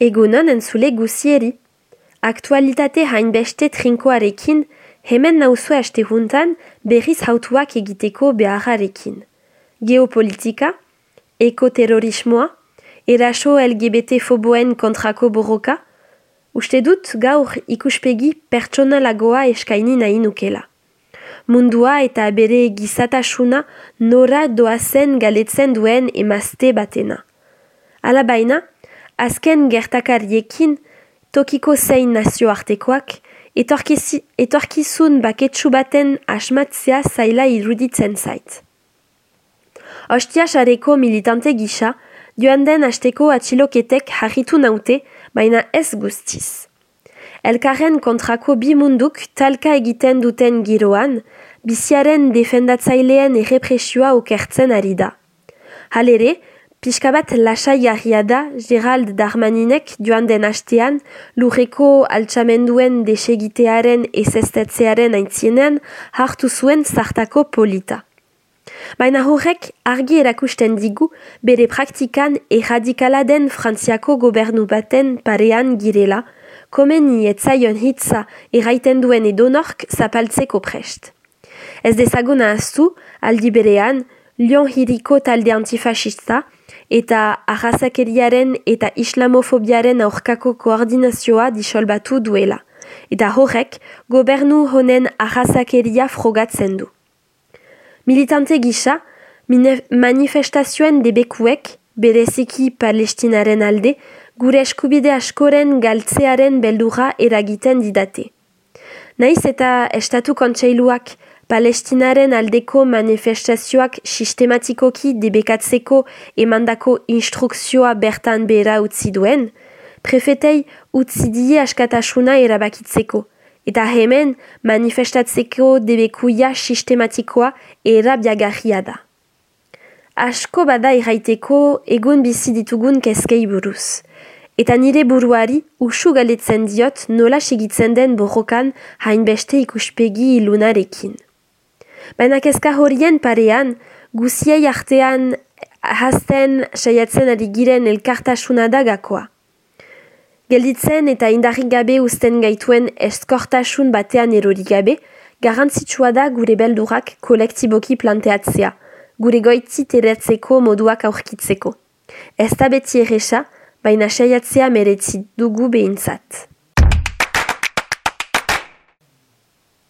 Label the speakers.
Speaker 1: Egunon entzule guzieri. Aktualitate hainbeste trinkoarekin, hemen nauzue aste juntan berriz hautuak egiteko beharrarekin. Geopolitika, ekoterrorismoa, eraso LGBT foboen kontrako borroka, uste dut gaur ikuspegi pertsonalagoa eskaini nahi nukela. Mundua eta bere gizatasuna nora doazen galetzen duen emazte batena. Alabaina, azken gertakariekin tokiko zein nazioartekoak, etorkizun baketsu baten asmatzea zaila iruditzen zait. Ostia sareko militante gisa, joan den asteko atxiloketek harritu naute, baina ez guztiz. Elkarren kontrako bi munduk talka egiten duten giroan, biziaren defendatzaileen errepresioa okertzen ari da. Halere, Piska bat lasai da Gerald Darmaninek joan den hastean lurreko altxamenduen desegitearen ezestetzearen aintzienean hartu zuen zartako polita. Baina horrek argi erakusten digu bere praktikan erradikala den frantziako gobernu baten parean girela, komeni etzaion hitza erraiten duen edonork zapaltzeko prest. Ez dezaguna aztu, aldi berean, Lion Hiriko talde antifasista, eta arrazakeriaren eta islamofobiaren aurkako koordinazioa disolbatu duela. Eta horrek, gobernu honen arrazakeria frogatzen du. Militante gisa, manifestazioen debekuek, bereziki palestinaren alde, gure eskubide askoren galtzearen beldura eragiten didate. Naiz eta estatu kontseiluak Palestinaren aldeko manifestazioak sistematikoki debekatzeko emandako instrukzioa bertan behera utzi duen, prefetei utzi die askatasuna erabakitzeko, eta hemen manifestatzeko debekuia sistematikoa erabiagarria da. Asko bada irraiteko egun bizi ditugun keskei buruz, eta nire buruari usu galetzen diot nola segitzen den borrokan hainbeste ikuspegi ilunarekin. Baina kezka horien parean, guziei artean hasten saiatzen ari giren elkartasuna da gakoa. Gelditzen eta indarrik gabe uzten gaituen eskortasun batean erorik gabe, garantzitsua da gure beldurak kolektiboki planteatzea, gure goitzi teretzeko moduak aurkitzeko. Ez da beti erresa, baina saiatzea meretzi dugu behintzat.